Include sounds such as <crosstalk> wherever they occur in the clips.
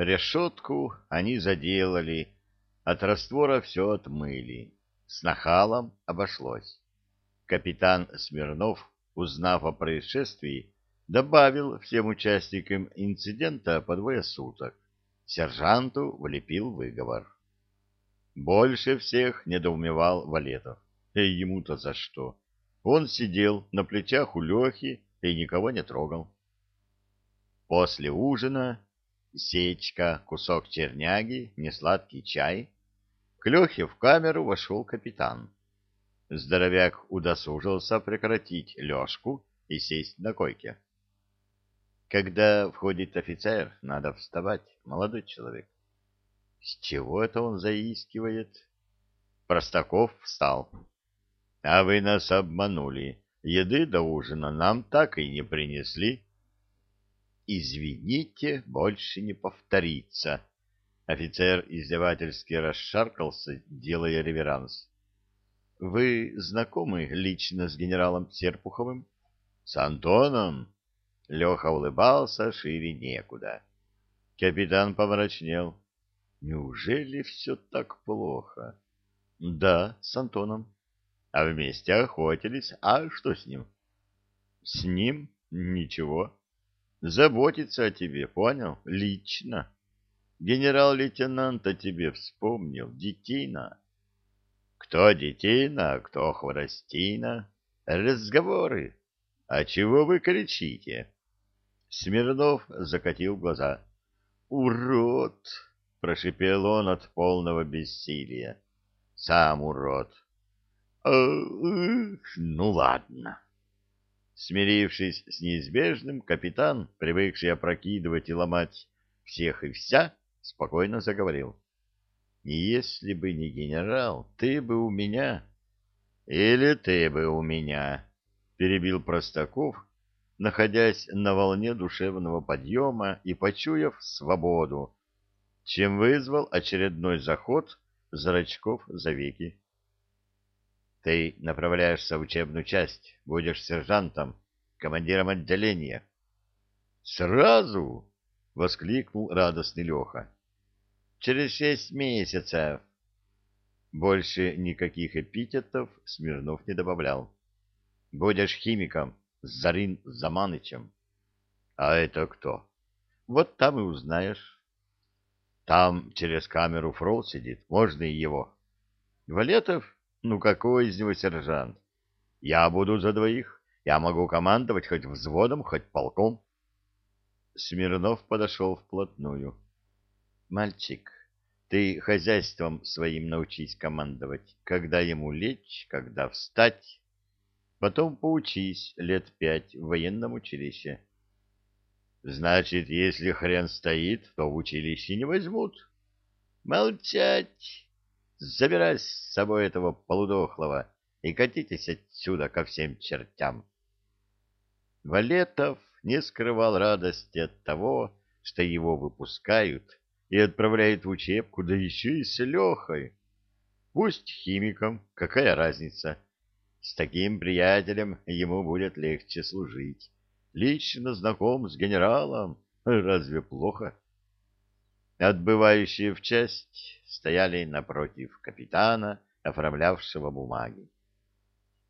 Решетку они заделали, от раствора все отмыли. С нахалом обошлось. Капитан Смирнов, узнав о происшествии, добавил всем участникам инцидента по двое суток. Сержанту влепил выговор. Больше всех недоумевал Валетов. И ему-то за что? Он сидел на плечах у Лехи и никого не трогал. После ужина сечка, кусок черняги, несладкий чай. К Лехе в камеру вошел капитан. Здоровяк удосужился прекратить лёжку и сесть на койке. Когда входит офицер, надо вставать, молодой человек. С чего это он заискивает? Простаков встал. А вы нас обманули. Еды до ужина нам так и не принесли. Извините, больше не повторится. Офицер издевательски расшаркался, делая реверанс. Вы знакомы лично с генералом Серпуховым? С Антоном? Леха улыбался шире некуда. Капитан помрачнел. Неужели все так плохо? Да, с Антоном. А вместе охотились. А что с ним? С ним ничего. Заботится о тебе, понял? Лично. Генерал-лейтенант о тебе вспомнил. Детина. Кто детина, а кто хворостина? Разговоры. А чего вы кричите? Смирнов закатил глаза. Урод! Прошипел он от полного бессилия. Сам урод. А, ну ладно. Смирившись с неизбежным, капитан, привыкший опрокидывать и ломать всех и вся, спокойно заговорил. «Если бы не генерал, ты бы у меня...» «Или ты бы у меня...» — перебил Простаков, находясь на волне душевного подъема и почуяв свободу, чем вызвал очередной заход зрачков за веки. Ты направляешься в учебную часть, будешь сержантом, командиром отделения. Сразу! воскликнул радостный Леха. Через шесть месяцев. Больше никаких эпитетов Смирнов не добавлял. Будешь химиком, Зарин Заманычем. А это кто? Вот там и узнаешь. Там через камеру Фрол сидит, можно и его. Валетов ну какой из него сержант? Я буду за двоих. Я могу командовать хоть взводом, хоть полком. Смирнов подошел вплотную. Мальчик, ты хозяйством своим научись командовать, когда ему лечь, когда встать. Потом поучись лет пять в военном училище. Значит, если хрен стоит, то в училище не возьмут. Молчать! Забирай с собой этого полудохлого и катитесь отсюда ко всем чертям. Валетов не скрывал радости от того, что его выпускают и отправляют в учебку, да еще и с Лехой. Пусть химиком, какая разница. С таким приятелем ему будет легче служить. Лично знаком с генералом, разве плохо? Отбывающие в часть стояли напротив капитана, оформлявшего бумаги.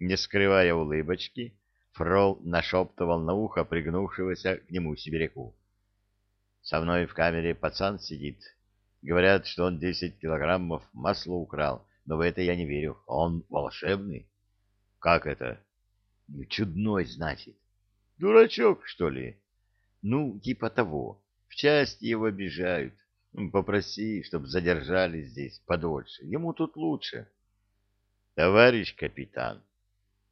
Не скрывая улыбочки, Фрол нашептывал на ухо пригнувшегося к нему сибиряку. «Со мной в камере пацан сидит. Говорят, что он десять килограммов масла украл, но в это я не верю. Он волшебный». «Как это?» «Ну, чудной, значит». «Дурачок, что ли?» «Ну, типа того. В части его обижают. Попроси, чтоб задержали здесь подольше. Ему тут лучше. Товарищ капитан.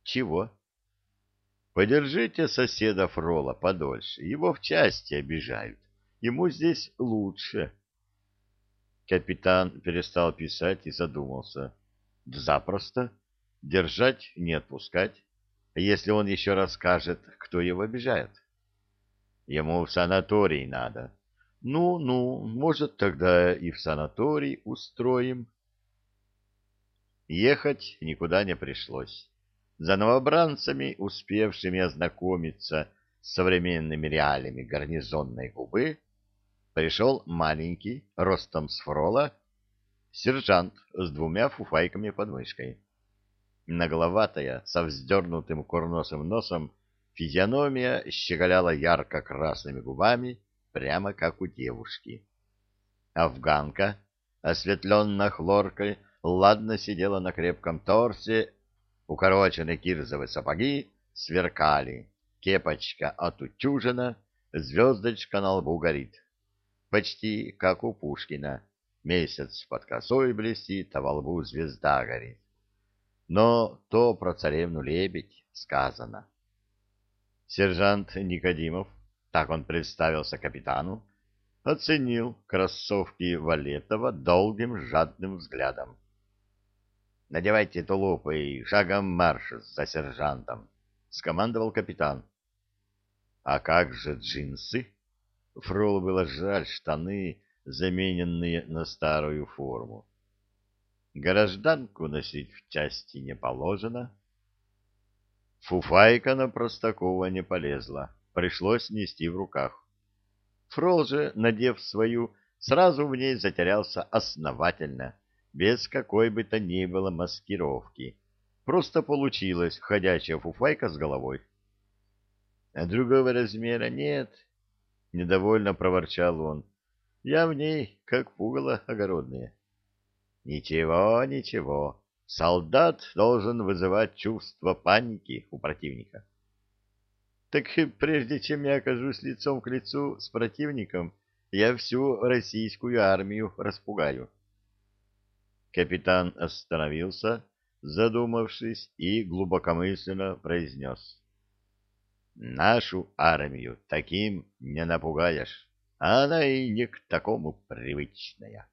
Чего? Подержите соседа Фрола подольше. Его в части обижают. Ему здесь лучше. Капитан перестал писать и задумался. Запросто. Держать, не отпускать. Если он еще расскажет, кто его обижает? Ему в санаторий надо. Ну-ну, может, тогда и в санаторий устроим. Ехать никуда не пришлось. За новобранцами, успевшими ознакомиться с современными реалиями гарнизонной губы, пришел маленький, ростом с фрола, сержант с двумя фуфайками под мышкой. Нагловатая, со вздернутым курносым носом, физиономия щеголяла ярко-красными губами, прямо как у девушки. Афганка, осветленная хлоркой, ладно сидела на крепком торсе, укороченные кирзовые сапоги сверкали, кепочка отутюжена, звездочка на лбу горит. Почти как у Пушкина, месяц под косой блестит, а во лбу звезда горит. Но то про царевну-лебедь сказано. Сержант Никодимов, так он представился капитану, оценил кроссовки Валетова долгим жадным взглядом. — Надевайте тулупы и шагом марш за сержантом, — скомандовал капитан. — А как же джинсы? Фролу было жаль штаны, замененные на старую форму. Гражданку носить в части не положено. Фуфайка на Простакова не полезла, пришлось нести в руках. Фрол же, надев свою, сразу в ней затерялся основательно, без какой бы то ни было маскировки. Просто получилась ходячая фуфайка с головой. А другого размера нет, — недовольно проворчал он. Я в ней, как пугало огородное. Ничего, ничего. Солдат должен вызывать чувство паники у противника. Так <laughs> прежде чем я окажусь лицом к лицу с противником, я всю российскую армию распугаю. Капитан остановился, задумавшись, и глубокомысленно произнес. Нашу армию таким не напугаешь, она и не к такому привычная.